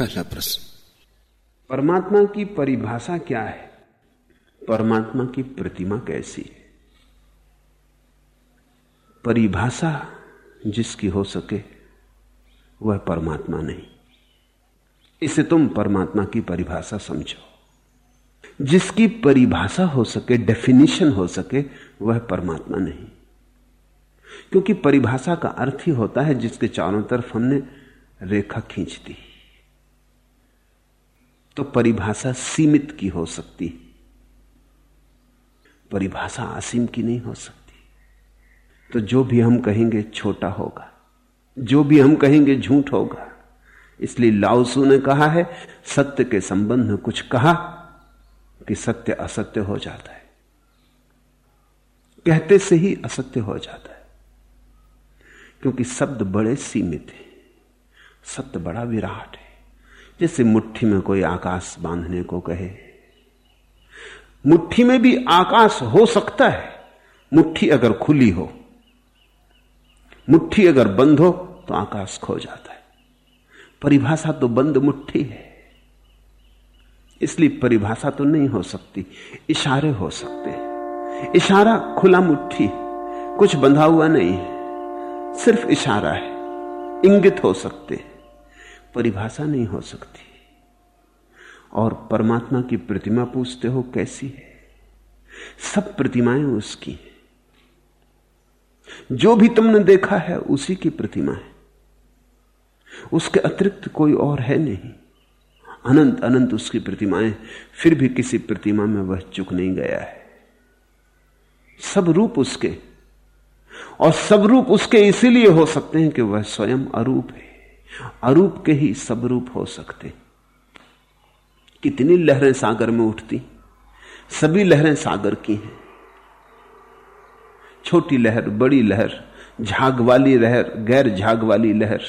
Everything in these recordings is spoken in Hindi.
पहला प्रश्न। परमात्मा की परिभाषा क्या है? परमात्मा की प्रतिमा कैसी? है परिभाषा जिसकी हो सके, वह परमात्मा नहीं। इसे तुम परमात्मा की परिभाषा समझो। जिसकी परिभाषा हो सके डेफिनेशन हो सके, वह परमात्मा नहीं। क्योंकि परिभाषा का अर्थ ही होता है जिसके चारों तरफ़ हमने रेखा खींच दी। तो परिभाषा सीमित की हो सकती परिभाषा असीम की नहीं हो सकती। तो जो भी हम कहेंगे छोटा होगा, जो भी हम कहेंगे झूठ होगा। इसलिए लाउसू ने कहा है, सत्य के संबंध में कुछ कहा कि सत्य असत्य हो जाता है। कहते से ही असत्य हो जाता है। क्योंकि शब्द बड़े सीमित हैं, सत्य बड़ा विराट है। जैसे मुट्ठी में कोई आकाश बांधने को कहे। मुट्ठी में भी आकाश हो सकता है, मुट्ठी अगर खुली हो। मुट्ठी अगर बंद हो तो आकाश खो जाता है। परिभाषा तो बंद मुट्ठी है। इसलिए परिभाषा तो नहीं हो सकती, इशारे हो सकते हैं। इशारा खुला मुट्ठी कुछ बंधा हुआ नहीं है, सिर्फ़ इशारा है, इंगित हो सकते हैं। परिभाषा नहीं हो सकती। और परमात्मा की प्रतिमा पूछते हो कैसी है? सब प्रतिमाएँ उसकी हैं। जो भी तुमने देखा है, उसी की प्रतिमा है। उसके अतिरिक्त कोई और है नहीं। अनंत अनंत उसकी प्रतिमाएँ, फिर भी किसी प्रतिमा में वह चुक नहीं गया है। सब रूप उसके। और सब रूप उसके इसीलिए हो सकते हैं कि वह स्वयं अरूप है। अरूप के ही सब रूप हो सकते। कितनी लहरें सागर में उठती, सभी लहरें सागर की हैं। छोटी लहर, बड़ी लहर झाग वाली लहर, गैर झाग वाली लहर।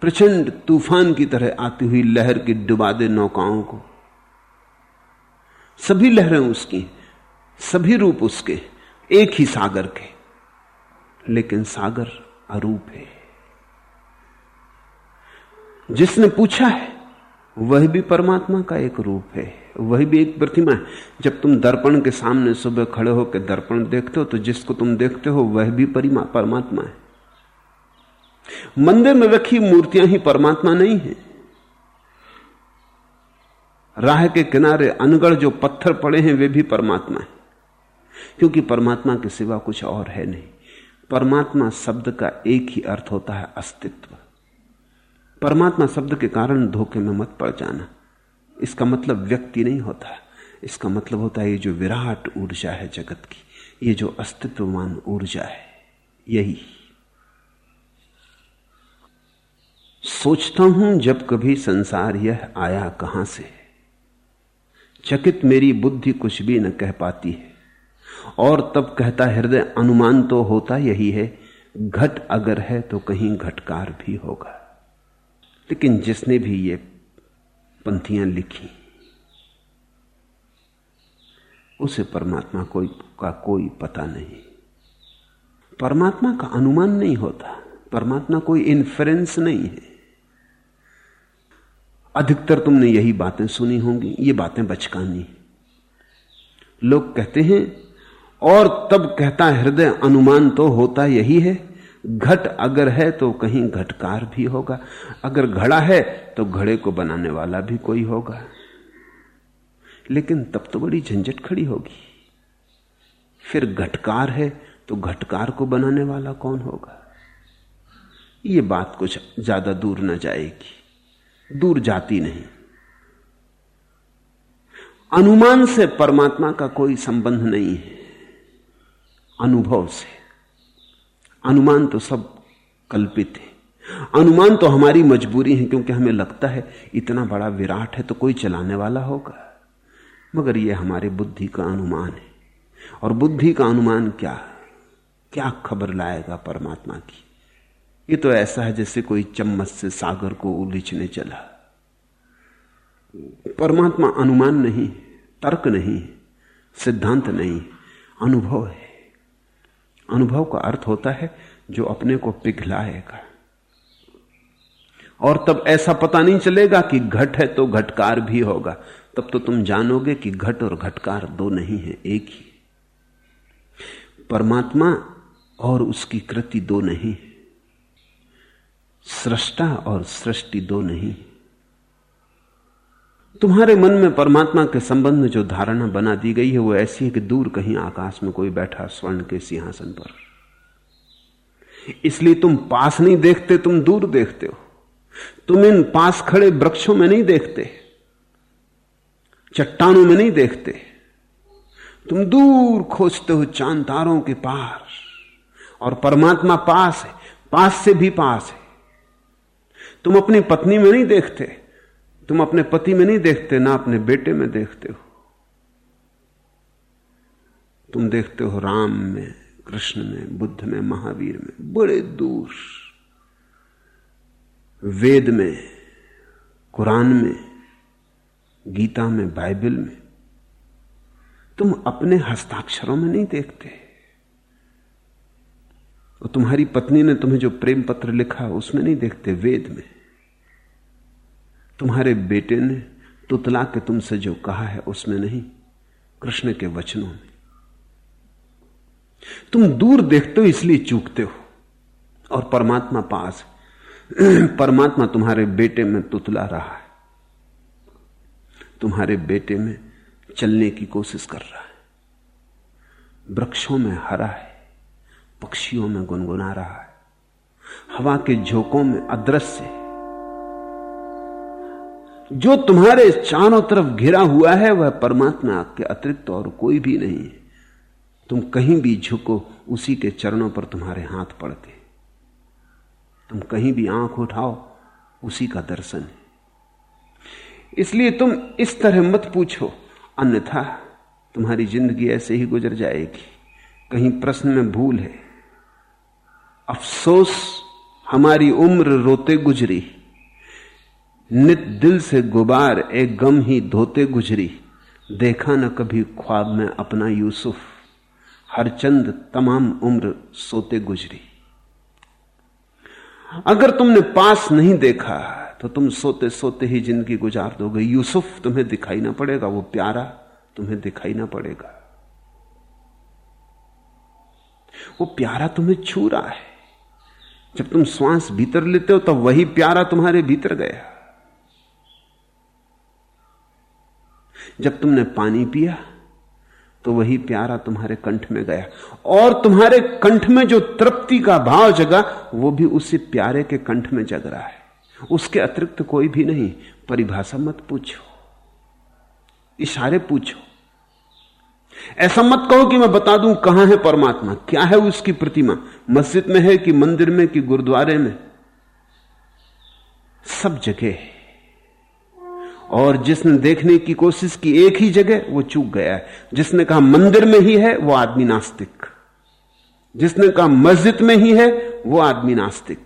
प्रचंड तूफ़ान की तरह आती हुई लहर की डुबा दे नौकाओं को। सभी लहरें उसकी सभी रूप उसके, एक ही सागर के। लेकिन सागर अरूप है। जिसने पूछा है, वह भी परमात्मा का एक रूप है, वही भी एक प्रतिमा है। जब तुम दर्पण के सामने सुबह खड़े होकर दर्पण देखते हो तो जिसको तुम देखते हो, वह भी परिमा, परमात्मा है। मंदिर में रखी मूर्तियाँ ही परमात्मा नहीं है। राह के किनारे अनगढ़ जो पत्थर पड़े हैं, वे भी परमात्मा है। क्योंकि परमात्मा के सिवा कुछ और है नहीं। परमात्मा शब्द का एक ही अर्थ होता है अस्तित्व। परमात्मा शब्द के कारण धोखे में मत पड़ जाना। इसका मतलब व्यक्ति नहीं होता। इसका मतलब होता है ये जो विराट ऊर्जा है जगत की, ये जो अस्तित्वमान ऊर्जा है, यही। सोचता हूँ जब कभी संसार यह आया कहाँ से। चकित मेरी बुद्धि कुछ भी न कह पाती है। और तब कहता हृदय, अनुमान तो होता यही है, घट अगर है तो कहीं घटकार भी होगा। लेकिन जिसने भी ये पंथियाँ लिखी, उसे परमात्मा कोई, का कोई पता नहीं। परमात्मा का अनुमान नहीं होता। परमात्मा कोई इन्फ्रेंस नहीं है। अधिकतर तुमने यही बातें सुनी होंगी, ये बातें बचकानी लोग कहते हैं, और तब कहता हृदय अनुमान तो होता यही है घट अगर है तो कहीं घटकार भी होगा। अगर घड़ा है तो घड़े को बनाने वाला भी कोई होगा। लेकिन तब तो बड़ी झंझट खड़ी होगी। फिर घटकार है तो घटकार को बनाने वाला कौन होगा? ये बात कुछ ज़्यादा दूर न जाएगी। दूर जाती नहीं। अनुमान से परमात्मा का कोई संबंध नहीं है। अनुभव से। अनुमान तो सब कल्पित है। अनुमान तो हमारी मजबूरी है क्योंकि हमें लगता है इतना बड़ा विराट है तो कोई चलाने वाला होगा। मगर यह हमारे बुद्धि का अनुमान है। और बुद्धि का अनुमान क्या क्या खबर लाएगा परमात्मा की? ये तो ऐसा है जैसे कोई चम्मच से सागर को उलीचने चला। परमात्मा अनुमान नहीं, तर्क नहीं, सिद्धांत नहीं, अनुभव है। अनुभव का अर्थ होता है जो अपने को पिघलाएगा। और तब ऐसा पता नहीं चलेगा कि घट है तो घटकार भी होगा। तब तो तुम जानोगे कि घट और घटकार दो नहीं है, एक ही। परमात्मा और उसकी कृति दो नहीं है। सृष्टा और सृष्टि दो नहीं तुम्हारे मन में परमात्मा के संबंध में जो धारणा बना दी गई है, वो ऐसी है कि दूर कहीं आकाश में कोई बैठा स्वर्ण के सिंहासन पर। इसलिए तुम पास नहीं देखते, तुम दूर देखते हो। तुम इन पास खड़े वृक्षों में नहीं देखते, चट्टानों में नहीं देखते। तुम दूर खोजते हो चाँद तारों के पार, और परमात्मा पास है, पास से भी पास है। तुम अपनी पत्नी में नहीं देखते तुम अपने पति में नहीं देखते, ना अपने बेटे में देखते हो। तुम देखते हो राम में, कृष्ण में, बुद्ध में, महावीर में, बड़े दूर। वेद में, कुरान में, गीता में, बाइबल में, तुम अपने हस्ताक्षरों में नहीं देखते। और तुम्हारी पत्नी ने तुम्हें जो प्रेम पत्र लिखा, उसमें नहीं देखते, वेद में। तुम्हारे बेटे ने तुतला के तुमसे जो कहा है उसमें नहीं, कृष्ण के वचनों में। तुम दूर देखते हो इसलिए चूकते हो। और परमात्मा पास परमात्मा तुम्हारे बेटे में तुतला रहा है। तुम्हारे बेटे में चलने की कोशिश कर रहा है। वृक्षों में हरा है, पक्षियों में गुनगुना रहा है। हवा के झोंकों में अदृश्य जो तुम्हारे चारों तरफ़ घिरा हुआ है, वह परमात्मा के अतिरिक्त और कोई भी नहीं है। तुम कहीं भी झुको, उसी के चरणों पर तुम्हारे हाथ पड़ते तुम कहीं भी आँख उठाओ, उसी का दर्शन है। इसलिए तुम इस तरह मत पूछो, अन्यथा तुम्हारी ज़िंदगी ऐसे ही गुजर जाएगी। कहीं प्रश्न में भूल है। अफसोस, हमारी उम्र रोते गुजरी। नित दिल से गुबार एक गम ही धोते गुजरी। देखा न कभी ख्वाब में अपना यूसुफ। हर चंद तमाम उम्र सोते गुजरी। अगर तुमने पास नहीं देखा तो तुम सोते सोते ही ज़िंदगी गुजार दोगे। यूसुफ तुम्हें दिखाई ना पड़ेगा, वो प्यारा तुम्हें दिखाई ना पड़ेगा। वो प्यारा तुम्हें छू रहा है। जब तुम श्वास भीतर लेते हो, तब तो वही प्यारा तुम्हारे भीतर गया। जब तुमने पानी पिया तो वही प्यारा तुम्हारे कंठ में गया। और तुम्हारे कंठ में जो तृप्ति का भाव जगा, वो भी उसी प्यारे के कंठ में जग रहा है। उसके अतिरिक्त कोई भी नहीं। परिभाषा मत पूछो। इशारे पूछो। ऐसा मत कहो कि मैं बता दूँ कहाँ है परमात्मा, क्या है उसकी प्रतिमा, मस्जिद में है कि मंदिर में कि गुरुद्वारे में। सब जगह है। और जिसने देखने की कोशिश की एक ही जगह, वो चूक गया है। जिसने कहा मंदिर में ही है, वो आदमी नास्तिक। जिसने कहा मस्जिद में ही है, वो आदमी नास्तिक।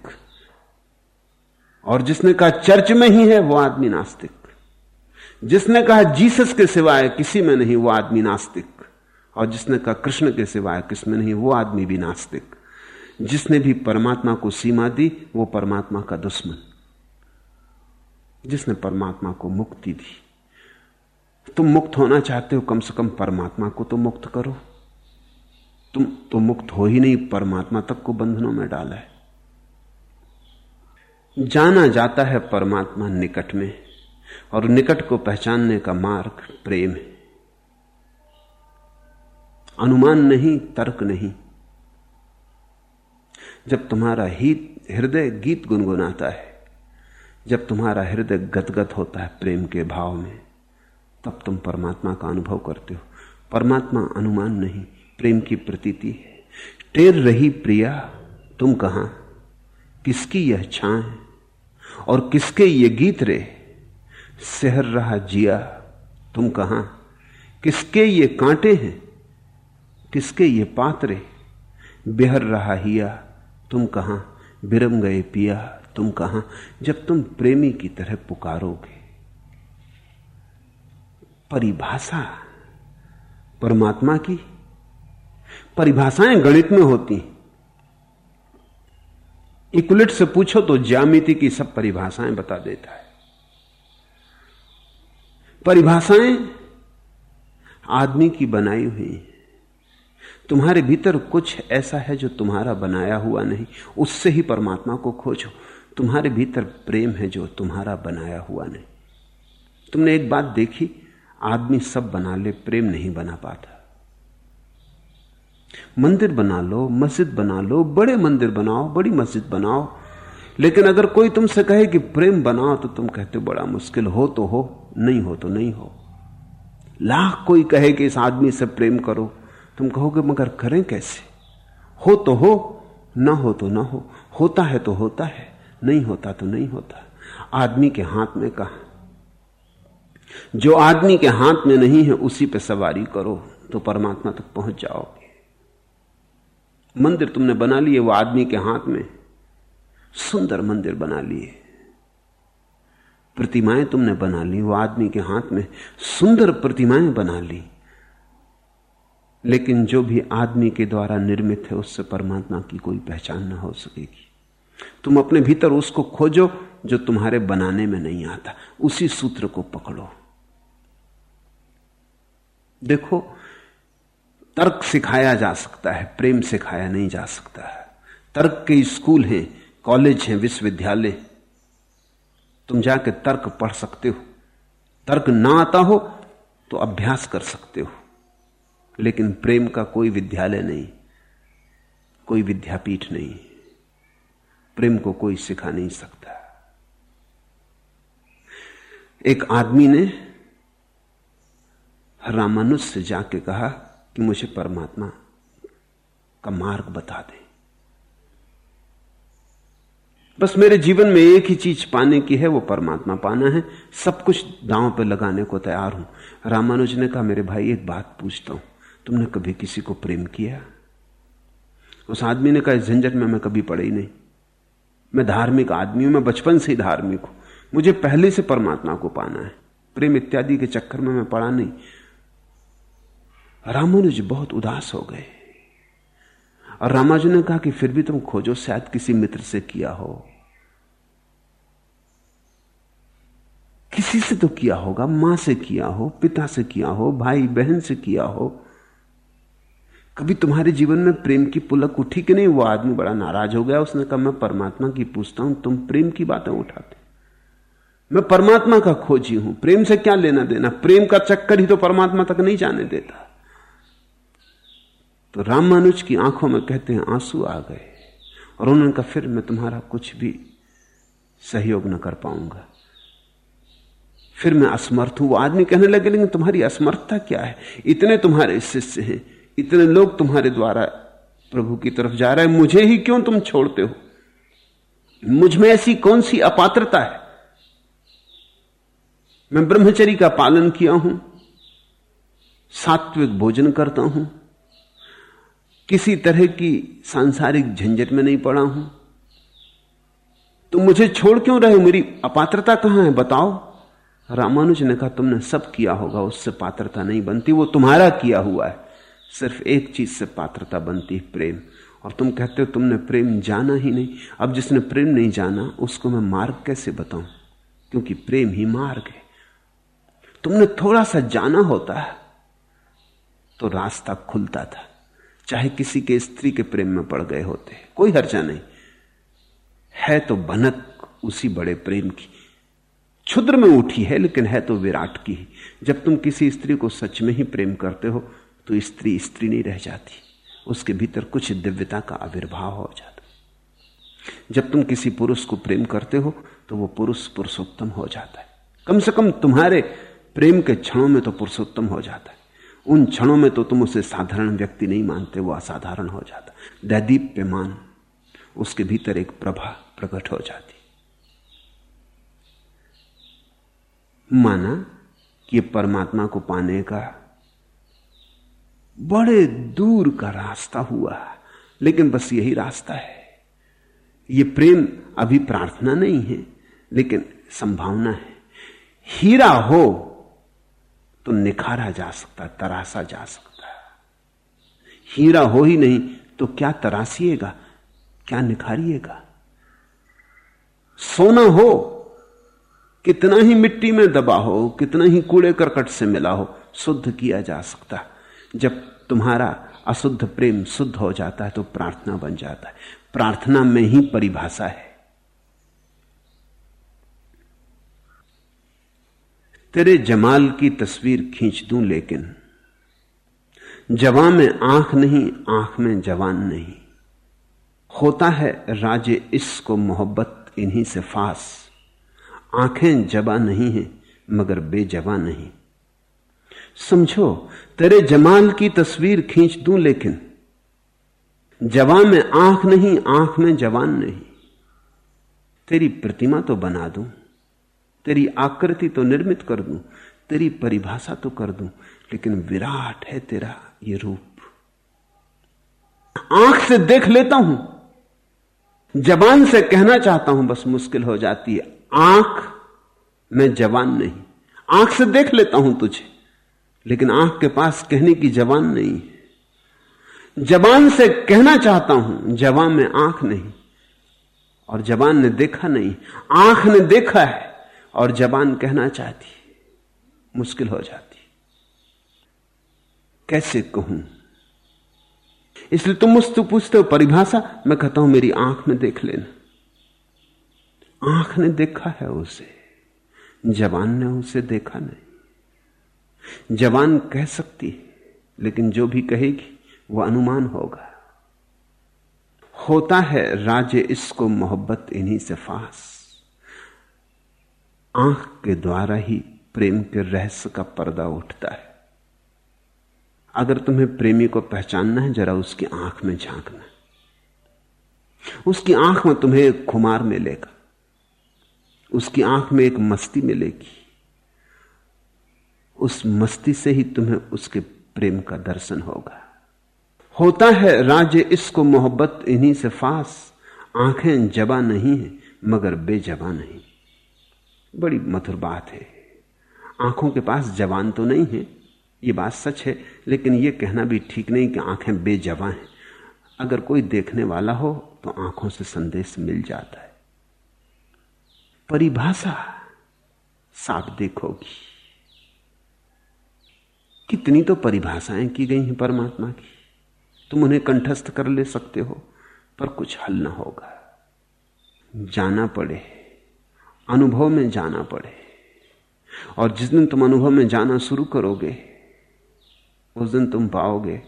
और जिसने कहा चर्च में ही है, वो आदमी नास्तिक। जिसने कहा जीसस के सिवाय किसी में नहीं, वो आदमी नास्तिक। और जिसने कहा कृष्ण के सिवाय किसमें नहीं, वो आदमी भी नास्तिक। जिसने भी परमात्मा को सीमा दी, वो परमात्मा का दुश्मन। जिसने परमात्मा को मुक्ति दी। तुम मुक्त होना चाहते हो, कम से कम परमात्मा को तो मुक्त करो। तुम तो मुक्त हो ही नहीं, परमात्मा तक को बंधनों में डाला है। जाना जाता है परमात्मा निकट में, और निकट को पहचानने का मार्ग प्रेम है। अनुमान नहीं, तर्क नहीं। जब तुम्हारा हित हृदय गीत गुनगुनाता है जब तुम्हारा हृदय गदगद होता है प्रेम के भाव में, तब तुम परमात्मा का अनुभव करते हो। परमात्मा अनुमान नहीं, प्रेम की प्रतीति है। टेर रही प्रिया, तुम कहाँ? किसकी यह छां है और किसके ये गीत रे? सहर रहा जिया, तुम कहाँ? किसके ये कांटे हैं? किसके ये पात्रे बेहर रहा हिया, तुम कहाँ? बिरम गए पिया तुम कहाँ? जब तुम प्रेमी की तरह पुकारोगे। परिभाषा। परमात्मा की। परिभाषाएँ गणित में होती। इकुलिट से पूछो तो ज्यामिति की सब परिभाषाएँ बता देता है। परिभाषाएँ आदमी की बनाई हुई तुम्हारे भीतर कुछ ऐसा है जो तुम्हारा बनाया हुआ नहीं। उससे ही परमात्मा को खोजो। तुम्हारे भीतर प्रेम है जो तुम्हारा बनाया हुआ नहीं। तुमने एक बात देखी, आदमी सब बना ले, प्रेम नहीं बना पाता। मंदिर बना लो, मस्जिद बना लो, बड़े मंदिर बनाओ, बड़ी मस्जिद बनाओ, लेकिन अगर कोई तुमसे कहे कि प्रेम बनाओ तो तुम कहते हो, बड़ा मुश्किल, हो तो हो, नहीं हो तो नहीं हो। लाख कोई कहे कि इस आदमी से प्रेम करो, तुम कहोगे, मगर करें कैसे? हो तो हो, ना हो तो ना हो, होता है तो होता है। नहीं होता तो नहीं होता। आदमी के हाथ में कहा? जो आदमी के हाथ में नहीं है, उसी पे सवारी करो तो परमात्मा तक पहुँच जाओगे। मंदिर तुमने बना लिए, वो आदमी के हाथ में। सुंदर मंदिर बना लिए। प्रतिमाएँ तुमने बना ली, वो आदमी के हाथ में सुंदर प्रतिमाएँ बना ली। लेकिन जो भी आदमी के द्वारा निर्मित है, उससे परमात्मा की कोई पहचान ना हो सकेगी। तुम अपने भीतर उसको खोजो जो तुम्हारे बनाने में नहीं आता। उसी सूत्र को पकड़ो। देखो, तर्क सिखाया जा सकता है, प्रेम सिखाया नहीं जा सकता है। तर्क के स्कूल हैं, कॉलेज हैं, विश्वविद्यालय। तुम जाके तर्क पढ़ सकते हो। तर्क ना आता हो तो अभ्यास कर सकते हो। लेकिन प्रेम का कोई विद्यालय नहीं, कोई विद्यापीठ नहीं। प्रेम को कोई सिखा नहीं सकता। एक आदमी ने रामानुज से जाके कहा कि मुझे परमात्मा का मार्ग बता दे। बस मेरे जीवन में एक ही चीज़ पाने की है, वो परमात्मा पाना है। सब कुछ दांव पे लगाने को तैयार हूँ। रामानुज ने कहा, मेरे भाई, एक बात पूछता हूँ। तुमने कभी किसी को प्रेम किया? उस आदमी ने कहा झंझट में मैं कभी पड़े ही नहीं। मैं धार्मिक आदमी हूँ, मैं बचपन से ही धार्मिक हूँ। मुझे पहले से परमात्मा को पाना है। प्रेम इत्यादि के चक्कर में मैं पढ़ा नहीं। रामानुज बहुत उदास हो गए। और रामानुज ने कहा कि फिर भी तुम खोजो, शायद किसी मित्र से किया हो। किसी से तो किया होगा, माँ से किया हो, पिता से किया हो, भाई बहन से किया हो। कभी तुम्हारे जीवन में प्रेम की पुलक उठी कि नहीं? वो आदमी बड़ा नाराज़ हो गया। उसने कहा, मैं परमात्मा की पूछता हूँ, तुम प्रेम की बातें उठाते। मैं परमात्मा का खोजी हूँ। प्रेम से क्या लेना देना? प्रेम का चक्कर ही तो परमात्मा तक नहीं जाने देता। तो राम मानुज की आँखों में कहते हैं, आँसू आ गए। और उन्होंने कहा, फिर मैं तुम्हारा कुछ भी सहयोग न कर पाऊँगा। फिर मैं असमर्थ हूँ। वो आदमी कहने लगे, लेकिन तुम्हारी असमर्थता क्या है? इतने तुम्हारे शिष्य हैं। इतने लोग तुम्हारे द्वारा प्रभु की तरफ़ जा रहे हैं, मुझे ही क्यों तुम छोड़ते हो? मुझमें ऐसी कौन सी अपात्रता है? मैं ब्रह्मचरी का पालन किया हूँ, सात्विक भोजन करता हूँ, किसी तरह की सांसारिक झंझट में नहीं पड़ा हूँ। तुम मुझे छोड़ क्यों रहे मेरी अपात्रता कहाँ है? बताओ। रामानुज ने कहा, तुमने सब किया होगा, उससे पात्रता नहीं बनती, वो तुम्हारा किया हुआ है। सिर्फ़ एक चीज़ से पात्रता बनती है, प्रेम। और तुम कहते हो, तुमने प्रेम जाना ही नहीं। अब जिसने प्रेम नहीं जाना, उसको मैं मार्ग कैसे बताऊँ? क्योंकि प्रेम ही मार्ग है। तुमने थोड़ा सा जाना होता है तो रास्ता खुलता था। चाहे किसी के स्त्री के प्रेम में पड़ गए होते, कोई हर्जा नहीं। है तो भनक उसी बड़े प्रेम की। क्षुद्र में उठी है, लेकिन है तो विराट की। जब तुम किसी स्त्री को सच में ही प्रेम करते हो तो स्त्री स्त्री नहीं रह जाती। उसके भीतर कुछ दिव्यता का आविर्भाव हो जाता। जब तुम किसी पुरुष को प्रेम करते हो तो वो पुरुष पुरुषोत्तम हो जाता है। कम से कम तुम्हारे प्रेम के क्षणों में तो पुरुषोत्तम हो जाता है। उन क्षणों में तो तुम उसे साधारण व्यक्ति नहीं मानते, वो असाधारण हो जाता। दैदीप्यमान, उसके भीतर एक प्रभा प्रकट हो जाती। माना कि परमात्मा को पाने का बड़े दूर का रास्ता हुआ, लेकिन बस यही रास्ता है। ये प्रेम अभी प्रार्थना नहीं है, लेकिन संभावना है। हीरा हो तो निखारा जा सकता तरासा जा सकता। है हीरा हो ही नहीं तो क्या तरासिएगा क्या निखारिएगा? सोना हो, कितना ही मिट्टी में दबा हो, कितना ही कूड़े करकट से मिला हो, शुद्ध किया जा सकता। जब तुम्हारा अशुद्ध प्रेम शुद्ध हो जाता है तो प्रार्थना बन जाता है। प्रार्थना में ही परिभाषा है। तेरे जमाल की तस्वीर खींच दूँ लेकिन जवां में आँख नहीं, आँख में जवान नहीं। होता है राजे इसको मोहब्बत इन्हीं से फास। आँखें जबा नहीं है, मगर बेजबा नहीं। समझो, तेरे जमाल की तस्वीर खींच दूँ लेकिन, जवान में आँख नहीं, आँख में जवान नहीं। तेरी प्रतिमा तो बना दूँ, तेरी आकृति तो निर्मित कर दूँ, तेरी परिभाषा तो कर दूँ, लेकिन विराट है तेरा ये रूप। आँख से देख लेता हूँ, जबान से कहना चाहता हूँ, बस मुश्किल हो जाती है। आँख में जवान नहीं, आँख से देख लेता हूँ तुझे। लेकिन आँख के पास कहने की जवान नहीं। है जबान से कहना चाहता हूँ जवान में आँख नहीं। और जबान ने देखा नहीं। आँख ने देखा है और जबान कहना चाहती मुश्किल हो जाती कैसे कहूँ? इसलिए तुम मुझसे पूछते हो, परिभाषा, मैं कहता हूँ, मेरी आँख में देख लेना। आँख ने देखा है उसे जवान ने उसे देखा नहीं। जवान कह सकती है, लेकिन जो भी कहेगी वह अनुमान होगा। होता है राजे इसको मोहब्बत इन्हीं से फास। आँख के द्वारा ही प्रेम के रहस्य का पर्दा उठता है। अगर तुम्हें प्रेमी को पहचानना है, जरा उसकी आँख में झांकना। उसकी आँख में तुम्हें एक खुमार मिलेगा। उसकी आँख में एक मस्ती मिलेगी। उस मस्ती से ही तुम्हें उसके प्रेम का दर्शन होगा। होता है राजे, इसको मोहब्बत इन्हीं से फास। आँखें जबा नहीं है, मगर बेजबा नहीं। बड़ी मधुर बात है। आँखों के पास जवान तो नहीं है, ये बात सच है, लेकिन ये कहना भी ठीक नहीं कि आँखें बेजवा हैं। अगर कोई देखने वाला हो तो आँखों से संदेश मिल जाता है। परिभाषा साफ़ देखोगी। कितनी तो परिभाषाएँ की गई हैं परमात्मा की। तुम उन्हें कंठस्थ कर ले सकते हो, पर कुछ हल ना होगा। जाना पड़े, अनुभव में जाना पड़े। और जिस दिन तुम अनुभव में जाना शुरू करोगे, उस दिन तुम पाओगे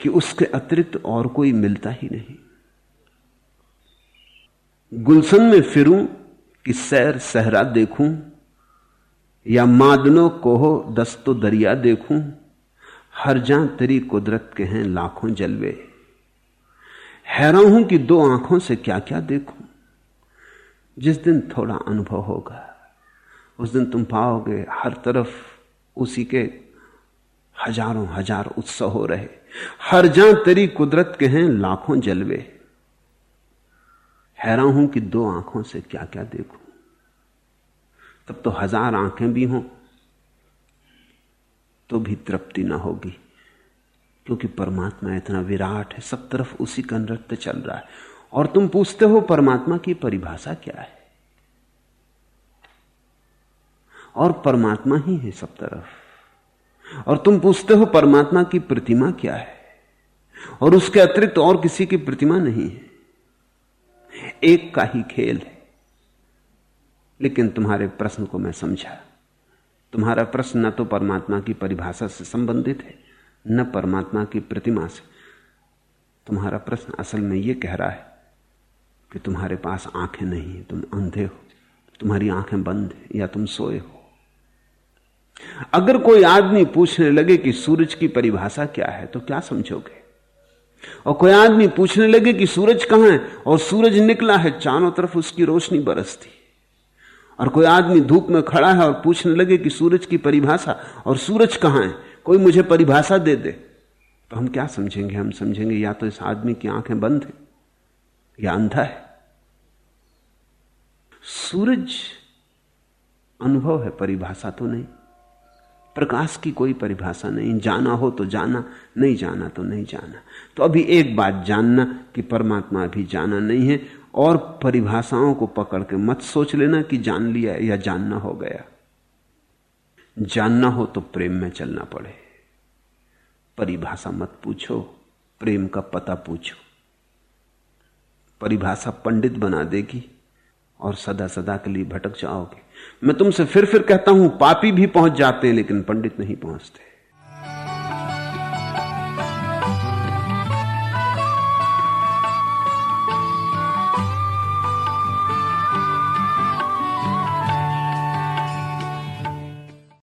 कि उसके अतिरिक्त और कोई मिलता ही नहीं। गुलशन में फिरूं कि सैर सहरा देखूँ या मादनो कोहो दस्तो दरिया देखूँ, हर जा तेरी कुदरत के हैं लाखों जलवे। हैरान हूँ कि दो आँखों से क्या क्या देखूँ। जिस दिन थोड़ा अनुभव होगा, उस दिन तुम पाओगे हर तरफ़ उसी के हज़ारों हज़ार उत्सव हो रहे। हर जा तेरी कुदरत के हैं लाखों जलवे। हैरान हूँ कि दो आँखों से क्या क्या देखूँ। तब तो हज़ार आँखें भी हों तो भी तृप्ति ना होगी, क्योंकि परमात्मा इतना विराट है, सब तरफ़ उसी का नृत्य चल रहा है। और तुम पूछते हो, परमात्मा की परिभाषा क्या है? और परमात्मा ही है सब तरफ़। और तुम पूछते हो, परमात्मा की प्रतिमा क्या है? और उसके अतिरिक्त और किसी की प्रतिमा नहीं है। एक का ही खेल है। लेकिन तुम्हारे प्रश्न को मैं समझा। तुम्हारा प्रश्न न तो परमात्मा की परिभाषा से संबंधित है, न परमात्मा की प्रतिमा से। तुम्हारा प्रश्न असल में यह कह रहा है कि तुम्हारे पास आँखें नहीं तुम अंधे हो, तुम्हारी आँखें बंद है या तुम सोए हो। अगर कोई आदमी पूछने लगे कि सूरज की परिभाषा क्या है तो क्या समझोगे? और कोई आदमी पूछने लगे कि सूरज कहाँ है, और सूरज निकला है, चारों तरफ़ उसकी रोशनी बरसती। और कोई आदमी धूप में खड़ा है और पूछने लगे कि सूरज की परिभाषा, और सूरज कहाँ है? कोई मुझे परिभाषा दे दे। तो हम क्या समझेंगे? हम समझेंगे या तो इस आदमी की आँखें बंद है, या अंधा है। सूरज अनुभव है, परिभाषा तो नहीं। प्रकाश की कोई परिभाषा नहीं। जाना हो तो जाना, नहीं जाना तो नहीं जाना। तो अभी एक बात जानना कि परमात्मा अभी जाना नहीं है और परिभाषाओं को पकड़ के मत सोच लेना कि जान लिया या जानना हो गया। जानना हो तो प्रेम में चलना पड़े। परिभाषा मत पूछो, प्रेम का पता पूछो। परिभाषा पंडित बना देगी और सदा सदा के लिए भटक जाओगे। मैं तुमसे फिर फिर कहता हूँ, पापी भी पहुँच जाते हैं, लेकिन पंडित नहीं पहुँचते।